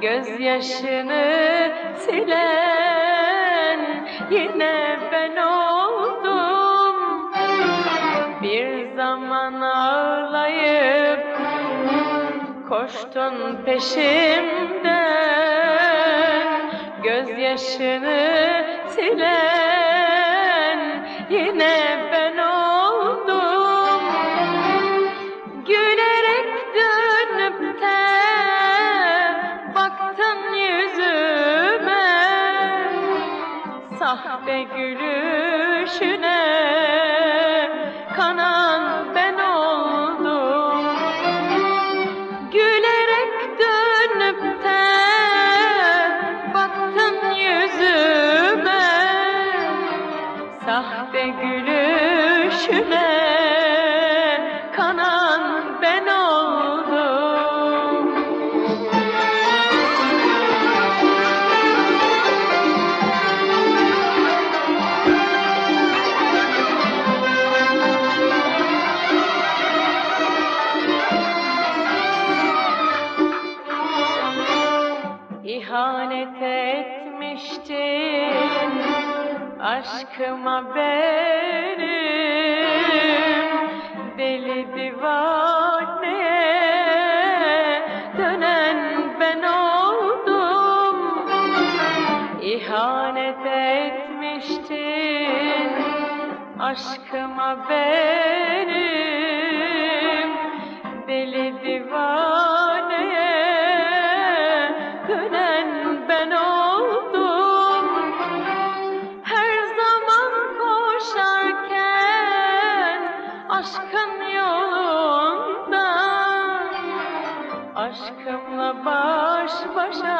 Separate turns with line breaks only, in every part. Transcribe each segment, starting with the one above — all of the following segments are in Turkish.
Gözyaşını silen yine ben oldum. Bir zaman ağlayıp koştun peşimden. Gözyaşını silen yine ben Sahte gülüşüne kanan ben oldum. Gülerek dönüp de baktın yüzüme Sahte gülüşüne İhanet etmiştin aşkıma benim. Deli divaneye dönen ben oldum. İhanet etmiştin aşkıma benim Aşkımla baş başa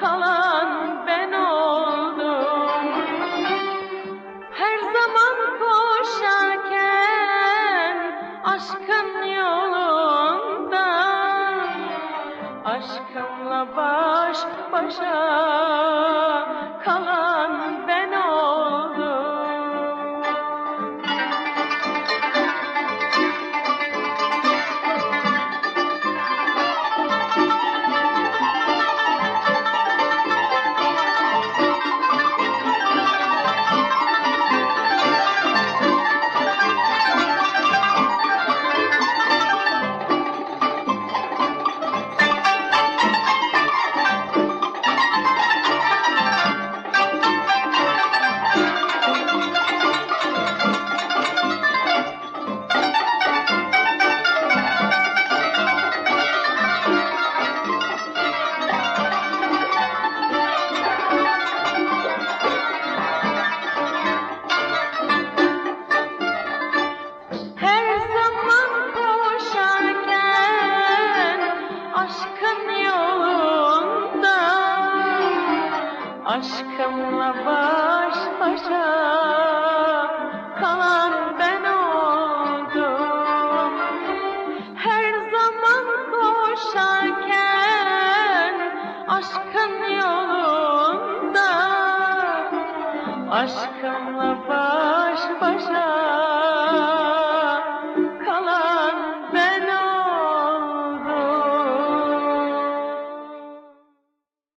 kalan ben oldum. Her zaman koşarken aşkın yolunda Aşkımla baş başa Aşkımla baş başa kalan ben oldum. Her zaman koşarken aşkın yolunda. Aşkımla baş